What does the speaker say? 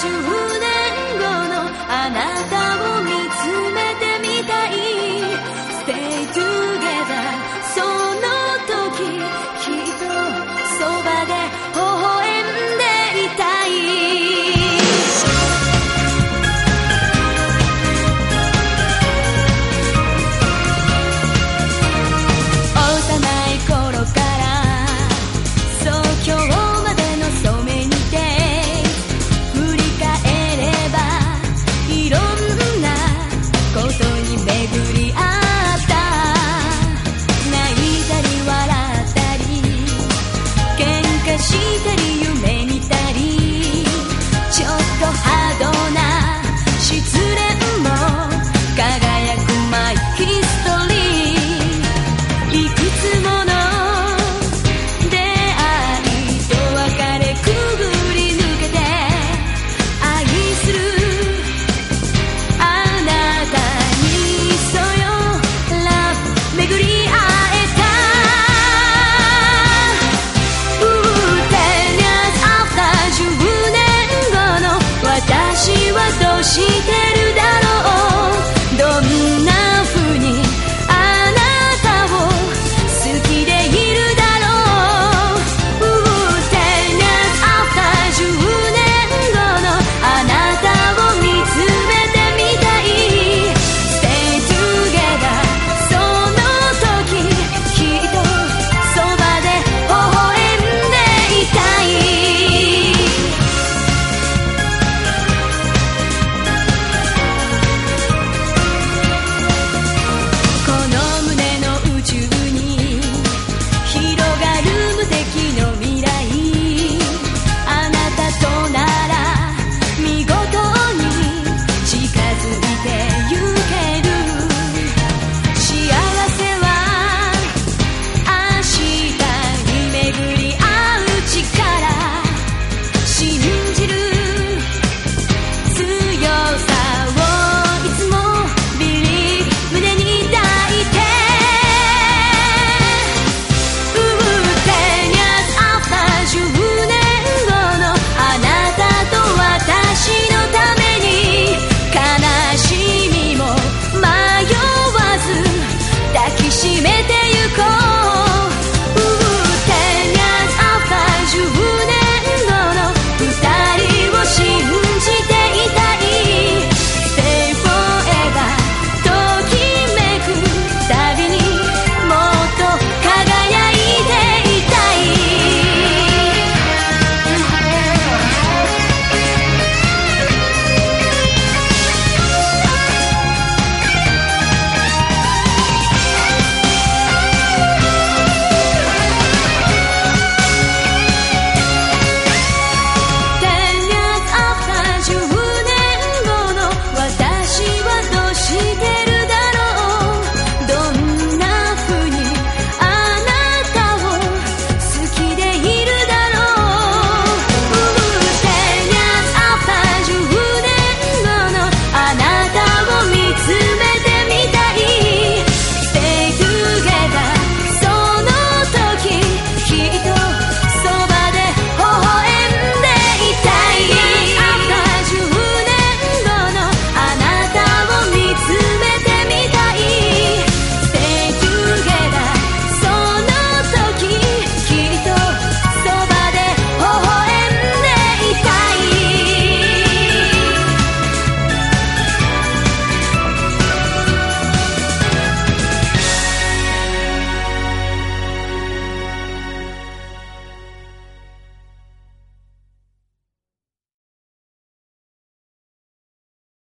10年後のあなた決めてゆこう